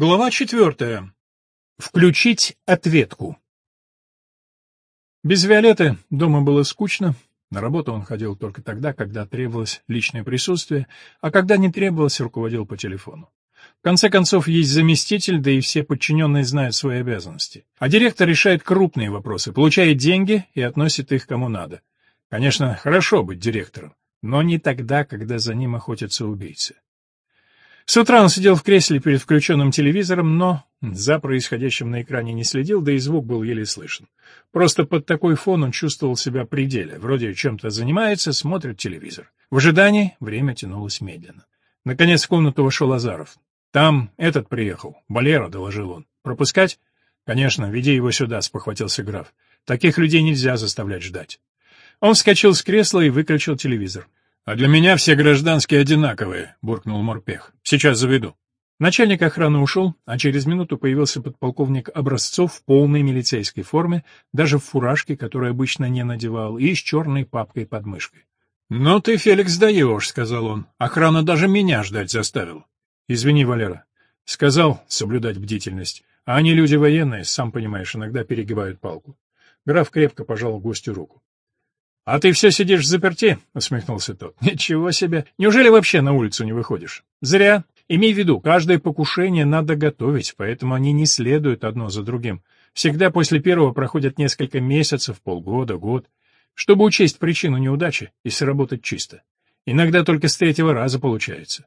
Глава четвертая. Включить ответку. Без Виолетты дома было скучно. На работу он ходил только тогда, когда требовалось личное присутствие, а когда не требовалось, руководил по телефону. В конце концов, есть заместитель, да и все подчиненные знают свои обязанности. А директор решает крупные вопросы, получает деньги и относит их кому надо. Конечно, хорошо быть директором, но не тогда, когда за ним охотятся убийцы. С утра он сидел в кресле перед включенным телевизором, но за происходящим на экране не следил, да и звук был еле слышен. Просто под такой фон он чувствовал себя при деле, вроде чем-то занимается, смотрит телевизор. В ожидании время тянулось медленно. Наконец в комнату вошел Азаров. «Там этот приехал, Валера», — доложил он. «Пропускать?» «Конечно, веди его сюда», — спохватился граф. «Таких людей нельзя заставлять ждать». Он вскочил с кресла и выключил телевизор. «А для меня все гражданские одинаковые», — буркнул Морпех. «Сейчас заведу». Начальник охраны ушел, а через минуту появился подполковник Образцов в полной милицейской форме, даже в фуражке, которую обычно не надевал, и с черной папкой под мышкой. «Ну ты, Феликс, даешь», — сказал он. «Охрана даже меня ждать заставил». «Извини, Валера». Сказал соблюдать бдительность. А они люди военные, сам понимаешь, иногда перегибают палку. Граф крепко пожал гостю руку. «А ты все сидишь заперти?» — усмехнулся тот. «Ничего себе! Неужели вообще на улицу не выходишь?» «Зря. Имей в виду, каждое покушение надо готовить, поэтому они не следуют одно за другим. Всегда после первого проходят несколько месяцев, полгода, год, чтобы учесть причину неудачи и сработать чисто. Иногда только с третьего раза получается».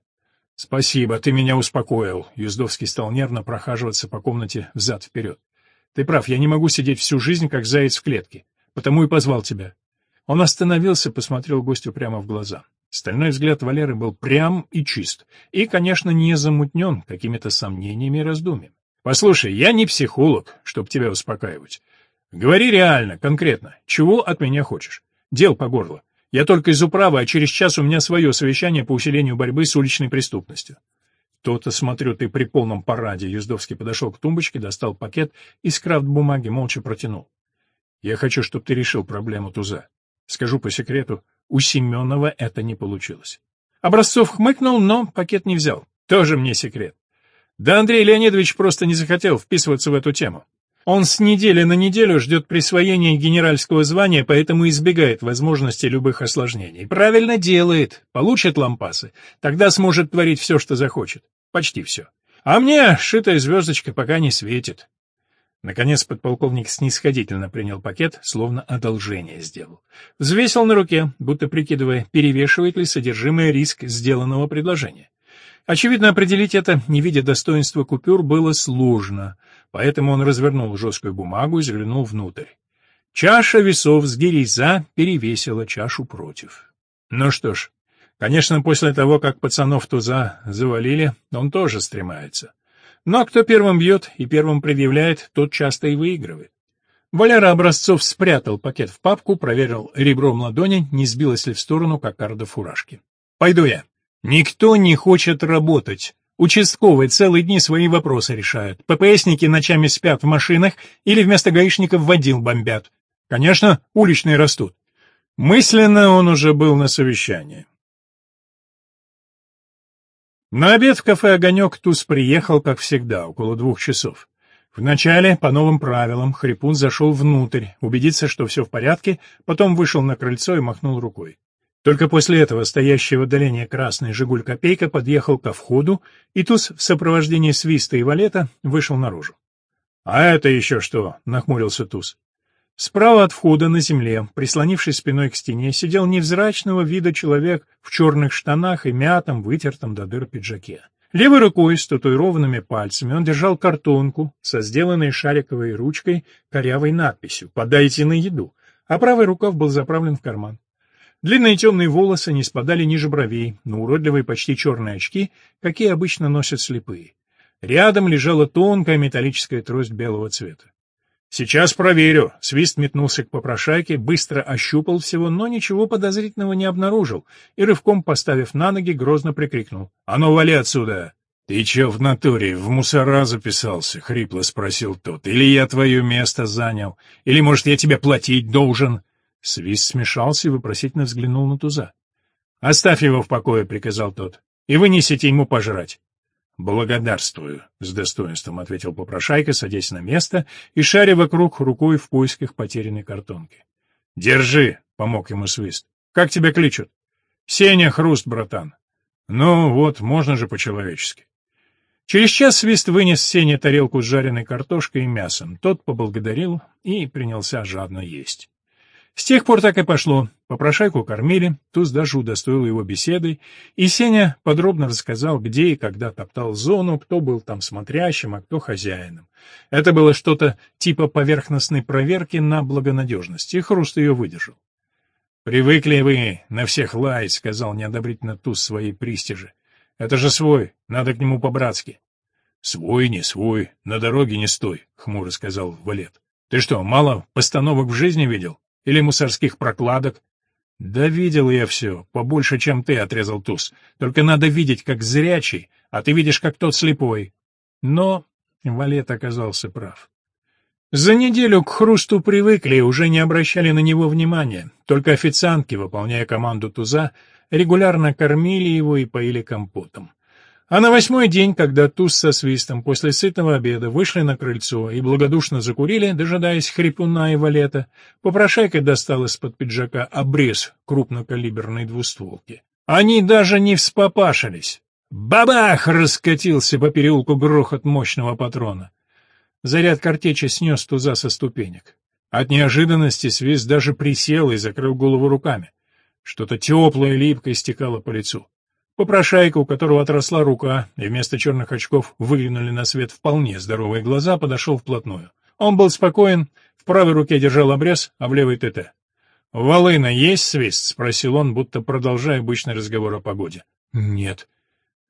«Спасибо, ты меня успокоил», — Юздовский стал нервно прохаживаться по комнате взад-вперед. «Ты прав, я не могу сидеть всю жизнь, как заяц в клетке, потому и позвал тебя. Он остановился, посмотрел гостю прямо в глаза. Стальной взгляд Валеры был прям и чист, и, конечно, не замутнен какими-то сомнениями и раздумьями. «Послушай, я не психолог, чтобы тебя успокаивать. Говори реально, конкретно, чего от меня хочешь? Дел по горло. Я только из управы, а через час у меня свое совещание по усилению борьбы с уличной преступностью». То-то, смотрю, ты при полном параде. Юздовский подошел к тумбочке, достал пакет и с крафт-бумаги молча протянул. Я хочу, чтобы ты решил проблему туза. Скажу по секрету, у Семенова это не получилось. Образцов хмыкнул, но пакет не взял. Тоже мне секрет. Да Андрей Леонидович просто не захотел вписываться в эту тему. Он с недели на неделю ждет присвоения генеральского звания, поэтому избегает возможности любых осложнений. Правильно делает. Получит лампасы. Тогда сможет творить все, что захочет. Почти все. А мне шитая звездочка пока не светит. Наконец подполковник снисходительно принял пакет, словно одолжение сделал. Взвесил на руке, будто прикидывая, перевешивает ли содержимое риск сделанного предложения. Очевидно, определить это, не видя достоинства купюр, было сложно, поэтому он развернул жесткую бумагу и заглянул внутрь. Чаша весов с гирей за перевесила чашу против. Ну что ж, конечно, после того, как пацанов туза завалили, он тоже стремается. Но кто первым бьет и первым предъявляет, тот часто и выигрывает. Валера Образцов спрятал пакет в папку, проверил ребром ладони, не сбилась ли в сторону кокарда фуражки. «Пойду я. Никто не хочет работать. Участковые целые дни свои вопросы решают. ППСники ночами спят в машинах или вместо гаишников водил бомбят. Конечно, уличные растут. Мысленно он уже был на совещании. На обед в кафе «Огонек» Туз приехал, как всегда, около двух часов. Вначале, по новым правилам, Хрипун зашел внутрь, убедиться, что все в порядке, потом вышел на крыльцо и махнул рукой. Только после этого стоящий в отдалении красный «Жигуль-копейка» подъехал ко входу, и Туз в сопровождении свиста и валета вышел наружу. — А это еще что? — нахмурился Туз. Справа от входа на земле, прислонившись спиной к стене, сидел невзрачного вида человек в черных штанах и мятом, вытертом до дыр пиджаке. Левой рукой с татуированными пальцами он держал картонку со сделанной шариковой ручкой корявой надписью «Подайте на еду», а правый рукав был заправлен в карман. Длинные темные волосы не спадали ниже бровей, но уродливые почти черные очки, какие обычно носят слепые. Рядом лежала тонкая металлическая трость белого цвета. «Сейчас проверю». Свист метнулся к попрошайке, быстро ощупал всего, но ничего подозрительного не обнаружил и, рывком поставив на ноги, грозно прикрикнул. «А ну, вали отсюда!» «Ты чё в натуре, в мусора записался?» — хрипло спросил тот. «Или я твое место занял? Или, может, я тебе платить должен?» Свист смешался и вопросительно взглянул на туза. «Оставь его в покое», — приказал тот, — «и вынесите ему пожрать». «Благодарствую», — с достоинством ответил попрошайка, садясь на место и шаря вокруг рукой в поисках потерянной картонки. «Держи», — помог ему свист. «Как тебя кличут?» «Сеня Хруст, братан». «Ну вот, можно же по-человечески». Через час Свист вынес Сене тарелку с жареной картошкой и мясом. Тот поблагодарил и принялся жадно есть. С тех пор так и пошло. Попрошайку кормили, Туз даже удостоил его беседой, и Сеня подробно рассказал, где и когда топтал зону, кто был там смотрящим, а кто хозяином. Это было что-то типа поверхностной проверки на благонадежность, и Хруст ее выдержал. «Привыкли вы на всех лаять», — сказал неодобрительно Туз своей пристижи. «Это же свой, надо к нему по-братски». «Свой, не свой, на дороге не стой», — хмуро сказал Валет. «Ты что, мало постановок в жизни видел? Или мусорских прокладок?» «Да видел я все, побольше, чем ты», — отрезал Туз. «Только надо видеть, как зрячий, а ты видишь, как тот слепой». Но Валет оказался прав. За неделю к хрусту привыкли и уже не обращали на него внимания. Только официантки, выполняя команду Туза, регулярно кормили его и поили компотом. А на восьмой день, когда Туз со свистом после сытного обеда вышли на крыльцо и благодушно закурили, дожидаясь хрипуна и валета, попрошайка достал из-под пиджака обрез крупнокалиберной двустволки. Они даже не вспопашились. Бабах! раскатился по переулку грохот мощного патрона. Заряд картечи снес туза со ступенек. От неожиданности Свист даже присел и закрыл голову руками. Что-то теплое липкое стекало по лицу. Попрошайка, у которого отросла рука, и вместо черных очков выглянули на свет вполне здоровые глаза, подошел вплотную. Он был спокоен, в правой руке держал обрез, а в левой — ТТ. «Волына есть свист?» — спросил он, будто продолжая обычный разговор о погоде. «Нет».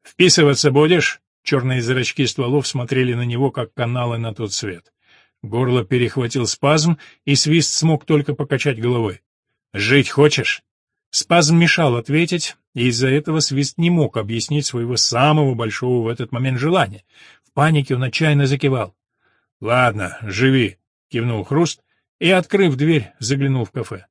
«Вписываться будешь?» Черные зрачки стволов смотрели на него, как каналы на тот свет. Горло перехватил спазм, и свист смог только покачать головой. «Жить хочешь?» Спазм мешал ответить, и из-за этого свист не мог объяснить своего самого большого в этот момент желания. В панике он отчаянно закивал. «Ладно, живи», — кивнул Хруст, и, открыв дверь, заглянул в кафе.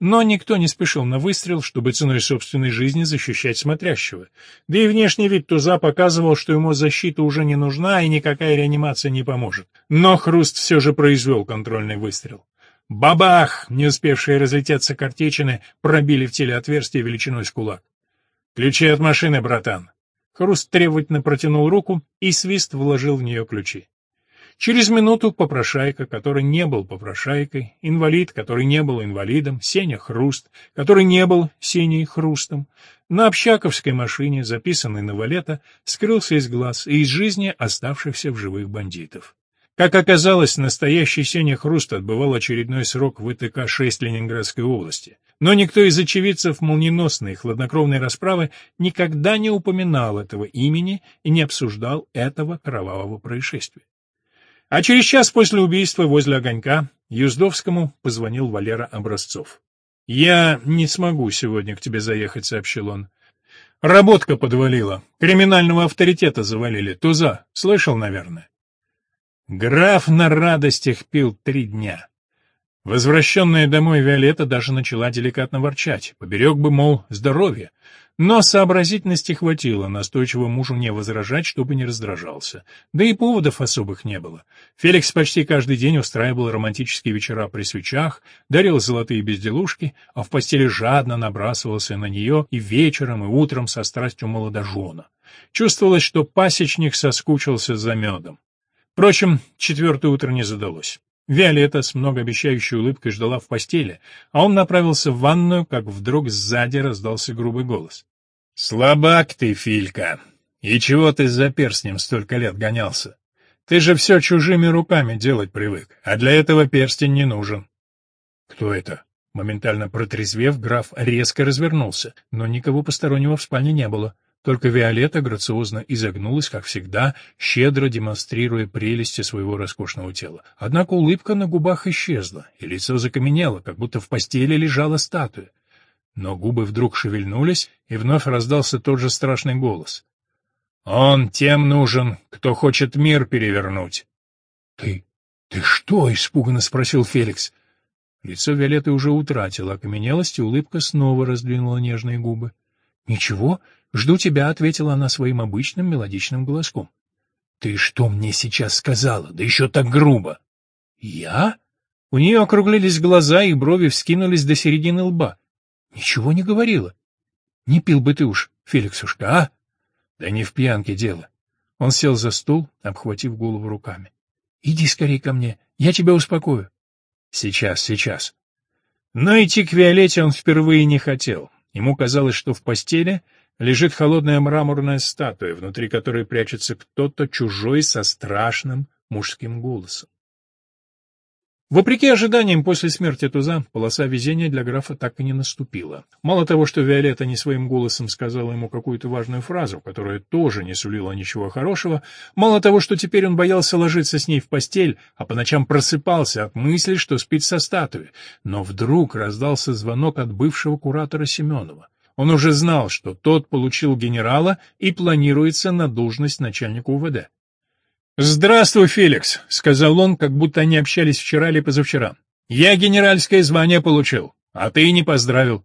Но никто не спешил на выстрел, чтобы ценой собственной жизни защищать смотрящего. Да и внешний вид туза показывал, что ему защита уже не нужна и никакая реанимация не поможет. Но Хруст все же произвел контрольный выстрел. Бабах! Не успевшие разлететься картечины пробили в теле отверстие величиной с кулак. «Ключи от машины, братан!» Хруст требовательно протянул руку, и свист вложил в нее ключи. Через минуту попрошайка, который не был попрошайкой, инвалид, который не был инвалидом, Сеня Хруст, который не был Сеней Хрустом, на общаковской машине, записанной на валета, скрылся из глаз и из жизни оставшихся в живых бандитов. Как оказалось, настоящий Сеня Хруст отбывал очередной срок в ИТК-6 Ленинградской области. Но никто из очевидцев молниеносной хладнокровной расправы никогда не упоминал этого имени и не обсуждал этого кровавого происшествия. А через час после убийства возле огонька Юздовскому позвонил Валера Образцов. «Я не смогу сегодня к тебе заехать», — сообщил он. «Работка подвалила. Криминального авторитета завалили. Туза. Слышал, наверное?» Граф на радостях пил три дня. Возвращенная домой Виолетта даже начала деликатно ворчать. Поберег бы, мол, здоровье. Но сообразительности хватило настойчиво мужу не возражать, чтобы не раздражался. Да и поводов особых не было. Феликс почти каждый день устраивал романтические вечера при свечах, дарил золотые безделушки, а в постели жадно набрасывался на нее и вечером, и утром со страстью молодожена. Чувствовалось, что пасечник соскучился за медом. Впрочем, четвертое утро не задалось. Виолетта с многообещающей улыбкой ждала в постели, а он направился в ванную, как вдруг сзади раздался грубый голос. — Слабак ты, Филька! И чего ты за перстнем столько лет гонялся? Ты же все чужими руками делать привык, а для этого перстень не нужен. — Кто это? Моментально протрезвев, граф резко развернулся, но никого постороннего в спальне не было. Только Виолетта грациозно изогнулась, как всегда, щедро демонстрируя прелести своего роскошного тела. Однако улыбка на губах исчезла, и лицо закаменело, как будто в постели лежала статуя. Но губы вдруг шевельнулись, и вновь раздался тот же страшный голос. «Он тем нужен, кто хочет мир перевернуть». «Ты... ты что?» — испуганно спросил Феликс. Лицо Виолетты уже утратило окаменелость, и улыбка снова раздвинула нежные губы. «Ничего, «Жду тебя», — ответила она своим обычным мелодичным голоском. «Ты что мне сейчас сказала? Да еще так грубо!» «Я?» У нее округлились глаза, и брови вскинулись до середины лба. «Ничего не говорила. Не пил бы ты уж, Феликсушка, а?» «Да не в пьянке дело». Он сел за стул, обхватив голову руками. «Иди скорее ко мне, я тебя успокою». «Сейчас, сейчас». Но идти к Виолетте он впервые не хотел. Ему казалось, что в постели лежит холодная мраморная статуя, внутри которой прячется кто-то чужой со страшным мужским голосом. Вопреки ожиданиям, после смерти Туза полоса везения для графа так и не наступила. Мало того, что Виолетта не своим голосом сказала ему какую-то важную фразу, которая тоже не сулила ничего хорошего, мало того, что теперь он боялся ложиться с ней в постель, а по ночам просыпался от мысли, что спит со статуей, но вдруг раздался звонок от бывшего куратора Семенова. Он уже знал, что тот получил генерала и планируется на должность начальника УВД. «Здравствуй, Феликс», — сказал он, как будто они общались вчера или позавчера. «Я генеральское звание получил, а ты не поздравил».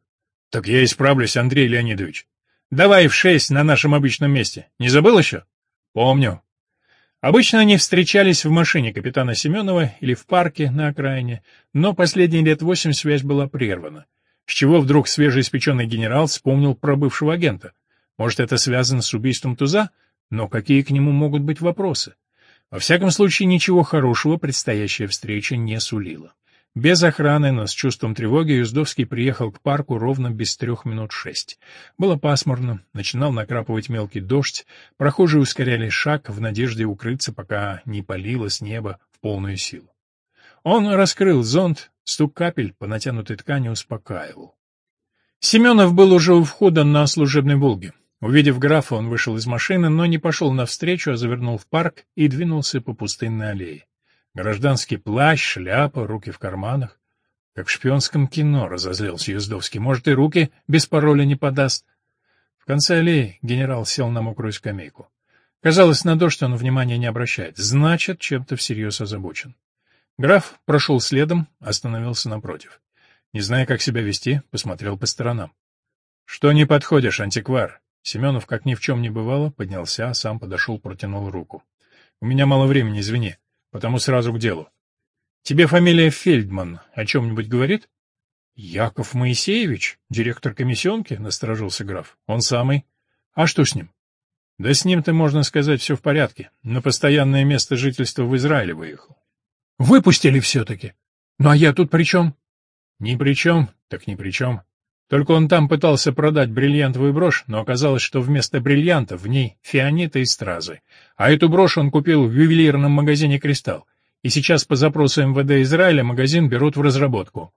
«Так я исправлюсь, Андрей Леонидович. Давай в шесть на нашем обычном месте. Не забыл еще?» «Помню». Обычно они встречались в машине капитана Семенова или в парке на окраине, но последние лет восемь связь была прервана. С чего вдруг свежеиспеченный генерал вспомнил про бывшего агента? Может, это связано с убийством Туза? Но какие к нему могут быть вопросы? Во всяком случае, ничего хорошего предстоящая встреча не сулила. Без охраны, но с чувством тревоги Юздовский приехал к парку ровно без трех минут шесть. Было пасмурно, начинал накрапывать мелкий дождь, прохожие ускоряли шаг в надежде укрыться, пока не палило с неба в полную силу. Он раскрыл зонт, стук капель по натянутой ткани успокаивал. Семенов был уже у входа на служебной «Волге». Увидев графа, он вышел из машины, но не пошел навстречу, а завернул в парк и двинулся по пустынной аллее. Гражданский плащ, шляпа, руки в карманах. Как в шпионском кино разозлился Юздовский. Может, и руки без пароля не подаст. В конце аллеи генерал сел на мокрую скамейку. Казалось, на дождь он внимания не обращает. Значит, чем-то всерьез озабочен. Граф прошел следом, остановился напротив. Не зная, как себя вести, посмотрел по сторонам. — Что не подходишь, антиквар? Семенов, как ни в чем не бывало, поднялся, сам подошел, протянул руку. — У меня мало времени, извини, потому сразу к делу. — Тебе фамилия Фельдман о чем-нибудь говорит? — Яков Моисеевич, директор комиссионки, — насторожился граф. — Он самый. — А что с ним? — Да с ним-то, можно сказать, все в порядке. На постоянное место жительства в Израиле выехал. — Выпустили все-таки. Ну а я тут при чем? — Ни при чем, так ни при чем. Только он там пытался продать бриллиантовую брошь, но оказалось, что вместо бриллианта в ней фианиты и стразы. А эту брошь он купил в ювелирном магазине «Кристалл». И сейчас по запросу МВД Израиля магазин берут в разработку.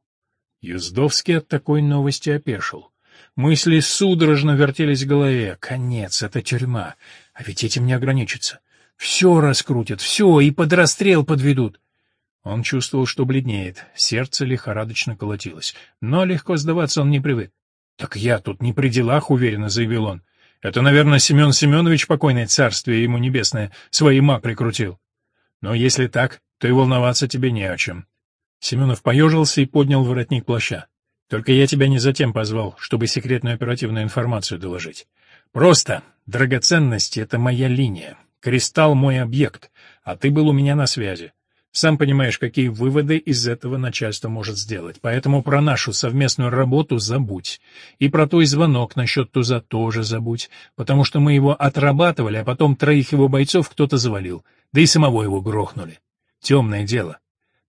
Юздовский от такой новости опешил. Мысли судорожно вертелись в голове. Конец, это тюрьма. А ведь этим не ограничится. Все раскрутят, все, и под расстрел подведут. Он чувствовал, что бледнеет, сердце лихорадочно колотилось, но легко сдаваться он не привык. «Так я тут не при делах», — уверенно заявил он. «Это, наверное, Семен Семенович, покойное царствие ему небесное, свои ма прикрутил. Но если так, то и волноваться тебе не о чем». Семенов поежился и поднял воротник плаща. «Только я тебя не затем позвал, чтобы секретную оперативную информацию доложить. Просто драгоценности — это моя линия, кристалл — мой объект, а ты был у меня на связи. Сам понимаешь, какие выводы из этого начальство может сделать. Поэтому про нашу совместную работу забудь. И про твой звонок насчет Туза тоже забудь, потому что мы его отрабатывали, а потом троих его бойцов кто-то завалил, да и самого его грохнули. Темное дело.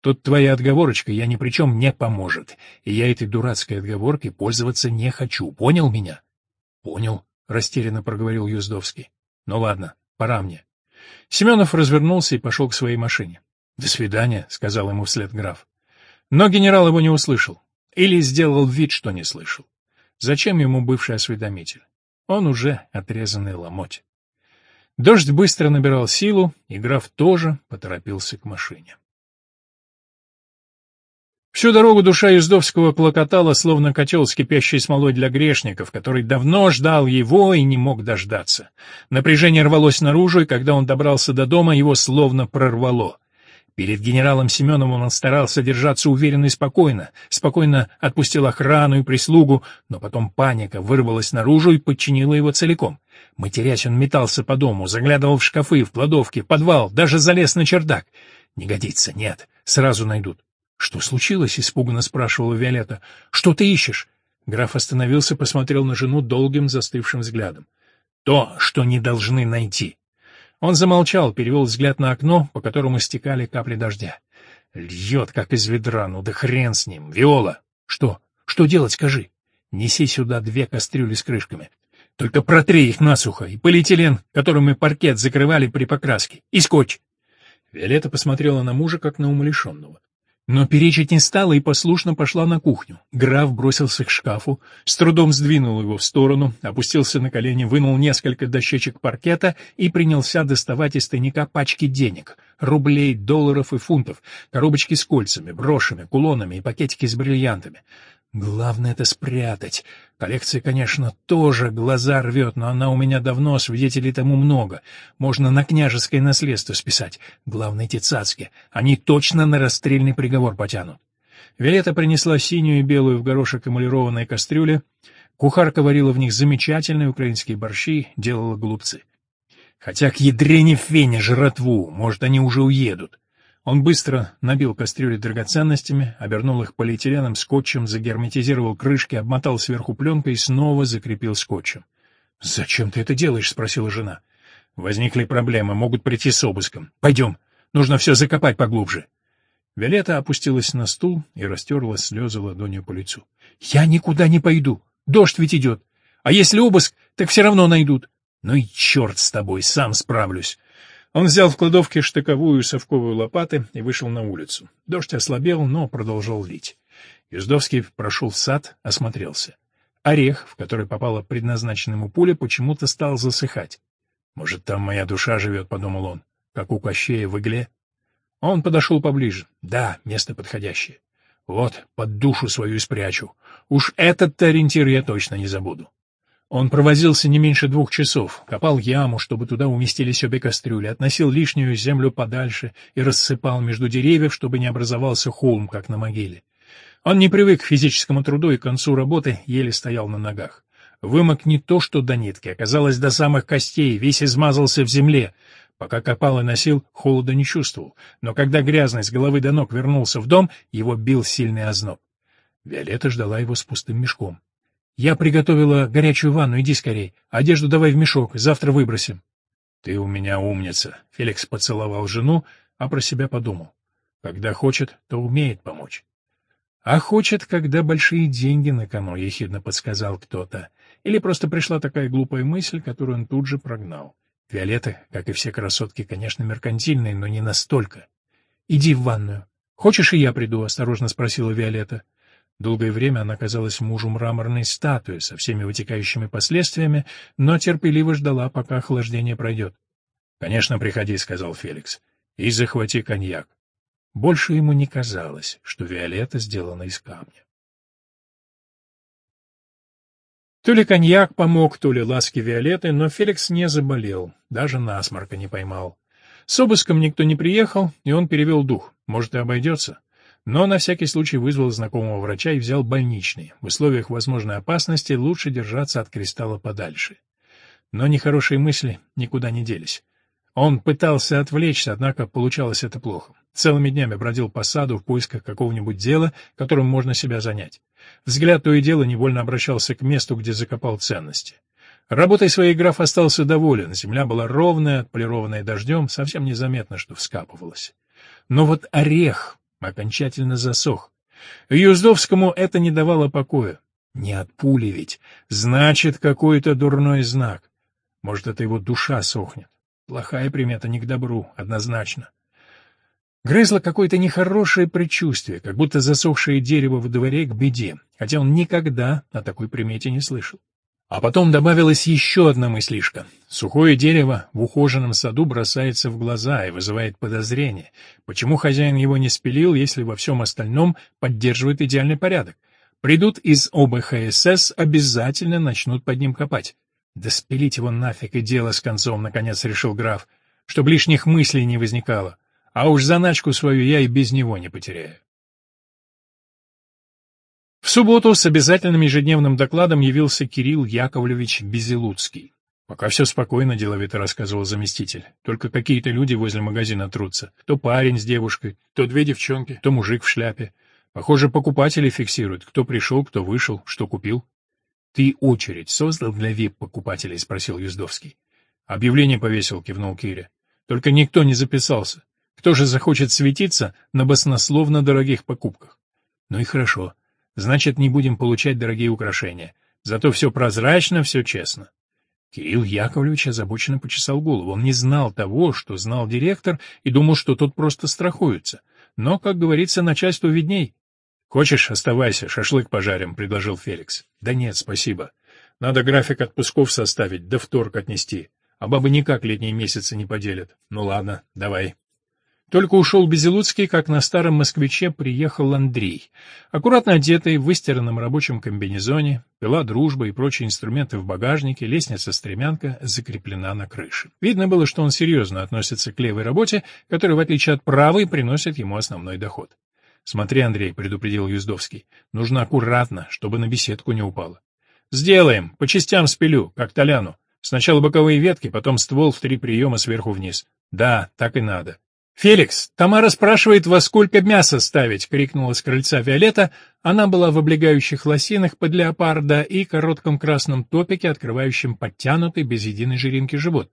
Тут твоя отговорочка я ни при чем не поможет, и я этой дурацкой отговоркой пользоваться не хочу. Понял меня? — Понял, — растерянно проговорил Юздовский. — Ну ладно, пора мне. Семенов развернулся и пошел к своей машине. «До свидания», — сказал ему вслед граф. Но генерал его не услышал. Или сделал вид, что не слышал. Зачем ему бывший осведомитель? Он уже отрезанный ломоть. Дождь быстро набирал силу, и граф тоже поторопился к машине. Всю дорогу душа Юздовского клокотала, словно котел с кипящей смолой для грешников, который давно ждал его и не мог дождаться. Напряжение рвалось наружу, и когда он добрался до дома, его словно прорвало. Перед генералом Семеновым он старался держаться уверенно и спокойно, спокойно отпустил охрану и прислугу, но потом паника вырвалась наружу и подчинила его целиком. Матерясь, он метался по дому, заглядывал в шкафы, в кладовки, подвал, даже залез на чердак. Не годится, нет, сразу найдут. «Что случилось?» — испуганно спрашивала Виолетта. «Что ты ищешь?» Граф остановился, посмотрел на жену долгим застывшим взглядом. «То, что не должны найти». Он замолчал, перевел взгляд на окно, по которому стекали капли дождя. Льет, как из ведра, ну да хрен с ним. Виола! Что? Что делать, скажи? Неси сюда две кастрюли с крышками. Только протри их насухо, и полиэтилен, которым мы паркет закрывали при покраске, и скотч. Виолетта посмотрела на мужа, как на умалишенного. Но перечить не стала и послушно пошла на кухню. Граф бросился к шкафу, с трудом сдвинул его в сторону, опустился на колени, вынул несколько дощечек паркета и принялся доставать из тайника пачки денег — рублей, долларов и фунтов, коробочки с кольцами, брошами, кулонами и пакетики с бриллиантами. Главное это спрятать. Коллекция, конечно, тоже глаза рвет, но она у меня давно, свидетелей тому много. Можно на княжеское наследство списать. Главное, эти цацки. Они точно на расстрельный приговор потянут. Виолетта принесла синюю и белую в горошек эмалированные кастрюли. Кухарка варила в них замечательные украинские борщи, делала голубцы. Хотя к ядрене фене жратву, может, они уже уедут. Он быстро набил кастрюли драгоценностями, обернул их полиэтиленом, скотчем, загерметизировал крышки, обмотал сверху пленкой и снова закрепил скотчем. «Зачем ты это делаешь?» — спросила жена. «Возникли проблемы, могут прийти с обыском. Пойдем, нужно все закопать поглубже». Виолетта опустилась на стул и растерла слезы ладонью по лицу. «Я никуда не пойду. Дождь ведь идет. А если обыск, так все равно найдут. Ну и черт с тобой, сам справлюсь. Он взял в кладовке штыковую и совковую лопаты и вышел на улицу. Дождь ослабел, но продолжал лить. Юздовский прошел в сад, осмотрелся. Орех, в который попала предназначенная ему пуля, почему-то стал засыхать. «Может, там моя душа живет», — подумал он, — «как у Кощея в игле». Он подошел поближе. Да, место подходящее. Вот, под душу свою спрячу. Уж этот-то ориентир я точно не забуду. Он провозился не меньше двух часов, копал яму, чтобы туда уместились обе кастрюли, относил лишнюю землю подальше и рассыпал между деревьев, чтобы не образовался холм, как на могиле. Он не привык к физическому труду и к концу работы еле стоял на ногах. Вымок не то что до нитки, оказалось до самых костей, весь измазался в земле. Пока копал и носил, холода не чувствовал, но когда грязный с головы до ног вернулся в дом, его бил сильный озноб. Виолетта ждала его с пустым мешком. Я приготовила горячую ванну, иди скорей. Одежду давай в мешок, завтра выбросим. Ты у меня умница. Феликс поцеловал жену, а про себя подумал. Когда хочет, то умеет помочь. А хочет, когда большие деньги на кону, ехидно подсказал кто-то. Или просто пришла такая глупая мысль, которую он тут же прогнал. Виолетта, как и все красотки, конечно, меркантильные, но не настолько. Иди в ванную. Хочешь, и я приду, осторожно спросила Виолетта. Долгое время она казалась мужу мраморной статуей со всеми вытекающими последствиями, но терпеливо ждала, пока охлаждение пройдет. «Конечно, приходи», — сказал Феликс, — «и захвати коньяк». Больше ему не казалось, что Виолетта сделана из камня. То ли коньяк помог, то ли ласки Виолетты, но Феликс не заболел, даже насморка не поймал. С обыском никто не приехал, и он перевел дух. Может, и обойдется но на всякий случай вызвал знакомого врача и взял больничный. В условиях возможной опасности лучше держаться от кристалла подальше. Но нехорошие мысли никуда не делись. Он пытался отвлечься, однако получалось это плохо. Целыми днями бродил по саду в поисках какого-нибудь дела, которым можно себя занять. Взгляд то и дело невольно обращался к месту, где закопал ценности. Работой своей граф остался доволен, земля была ровная, отполированная дождем, совсем незаметно, что вскапывалось. Но вот орех окончательно засох. Юздовскому это не давало покоя. Не от пули ведь. Значит, какой-то дурной знак. Может, это его душа сохнет. Плохая примета не к добру, однозначно. Грызло какое-то нехорошее предчувствие, как будто засохшее дерево в дворе к беде, хотя он никогда о такой примете не слышал. А потом добавилась еще одна мыслишка. Сухое дерево в ухоженном саду бросается в глаза и вызывает подозрение. Почему хозяин его не спилил, если во всем остальном поддерживает идеальный порядок? Придут из ОБХСС, обязательно начнут под ним копать. Да спилить его нафиг и дело с концом, наконец решил граф, чтобы лишних мыслей не возникало. А уж заначку свою я и без него не потеряю. В субботу с обязательным ежедневным докладом явился Кирилл Яковлевич Безелуцкий. «Пока все спокойно», — деловито рассказывал заместитель. «Только какие-то люди возле магазина трутся. То парень с девушкой, то две девчонки, то мужик в шляпе. Похоже, покупатели фиксируют, кто пришел, кто вышел, что купил». «Ты очередь создал для вип-покупателей?» — спросил Юздовский. «Объявление повесил», — кивнул Киря. «Только никто не записался. Кто же захочет светиться на баснословно дорогих покупках?» «Ну и хорошо. Значит, не будем получать дорогие украшения. Зато все прозрачно, все честно. Кирилл Яковлевич озабоченно почесал голову. Он не знал того, что знал директор, и думал, что тот просто страхуется. Но, как говорится, начальству видней. «Хочешь, оставайся, шашлык пожарим», — предложил Феликс. «Да нет, спасибо. Надо график отпусков составить, да в торг отнести. А бабы никак летние месяцы не поделят. Ну ладно, давай». Только ушел Безелуцкий, как на старом москвиче приехал Андрей. Аккуратно одетый, в выстиранном рабочем комбинезоне, пила дружба и прочие инструменты в багажнике, лестница-стремянка закреплена на крыше. Видно было, что он серьезно относится к левой работе, которая, в отличие от правой, приносит ему основной доход. «Смотри, Андрей», — предупредил Юздовский, — «нужно аккуратно, чтобы на беседку не упало». «Сделаем, по частям спилю, как Толяну. Сначала боковые ветки, потом ствол в три приема сверху вниз. Да, так и надо. «Феликс, Тамара спрашивает, во сколько мясо ставить!» — крикнула с крыльца Виолетта. Она была в облегающих лосинах под леопарда и коротком красном топике, открывающем подтянутый, без единой жиринки живот.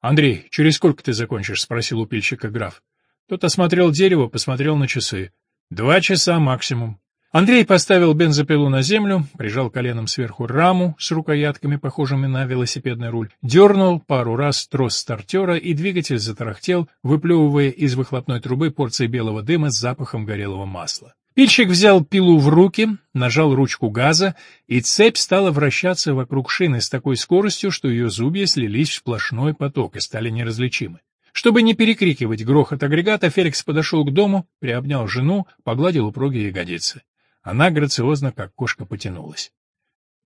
«Андрей, через сколько ты закончишь?» — спросил у пильщика граф. Тот осмотрел дерево, посмотрел на часы. «Два часа максимум». Андрей поставил бензопилу на землю, прижал коленом сверху раму с рукоятками, похожими на велосипедный руль, дернул пару раз трос стартера, и двигатель затарахтел, выплевывая из выхлопной трубы порции белого дыма с запахом горелого масла. Пильщик взял пилу в руки, нажал ручку газа, и цепь стала вращаться вокруг шины с такой скоростью, что ее зубья слились в сплошной поток и стали неразличимы. Чтобы не перекрикивать грохот агрегата, Феликс подошел к дому, приобнял жену, погладил упругие ягодицы. Она грациозно, как кошка, потянулась.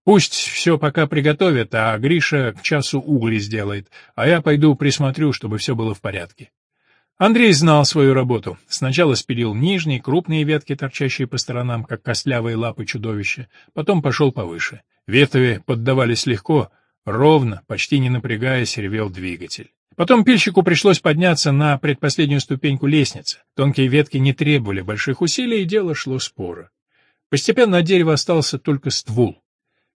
Пусть все пока приготовят, а Гриша к часу угли сделает, а я пойду присмотрю, чтобы все было в порядке. Андрей знал свою работу. Сначала спилил нижние, крупные ветки, торчащие по сторонам, как костлявые лапы чудовища, потом пошел повыше. Ветви поддавались легко, ровно, почти не напрягаясь, ревел двигатель. Потом пильщику пришлось подняться на предпоследнюю ступеньку лестницы. Тонкие ветки не требовали больших усилий, и дело шло споро. Постепенно от дерева остался только ствол.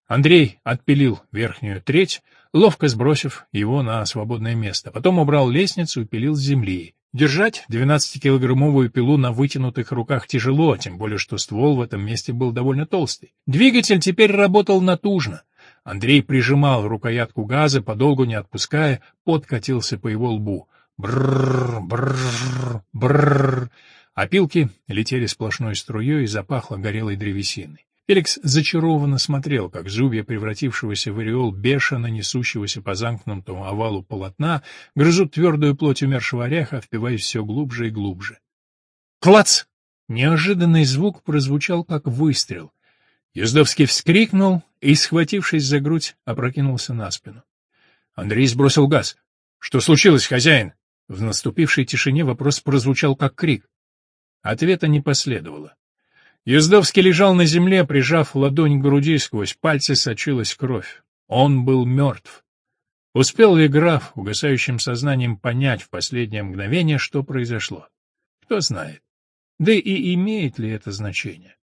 Андрей отпилил верхнюю треть, ловко сбросив его на свободное место. Потом убрал лестницу и пилил с земли. Держать 12-килограммовую пилу на вытянутых руках тяжело, тем более что ствол в этом месте был довольно толстый. Двигатель теперь работал натужно. Андрей прижимал рукоятку газа, подолгу не отпуская, подкатился по его лбу. Бррр, бррр, бррр. Опилки летели сплошной струей и запахло горелой древесиной. Феликс зачарованно смотрел, как зубья превратившегося в ореол бешено несущегося по замкнутому овалу полотна грызут твердую плоть умершего ореха, впиваясь все глубже и глубже. Клац! Неожиданный звук прозвучал, как выстрел. Юздовский вскрикнул и, схватившись за грудь, опрокинулся на спину. Андрей сбросил газ. — Что случилось, хозяин? В наступившей тишине вопрос прозвучал, как крик. Ответа не последовало. Ездовский лежал на земле, прижав ладонь к груди, сквозь пальцы сочилась кровь. Он был мертв. Успел ли граф угасающим сознанием понять в последнее мгновение, что произошло? Кто знает. Да и имеет ли это значение?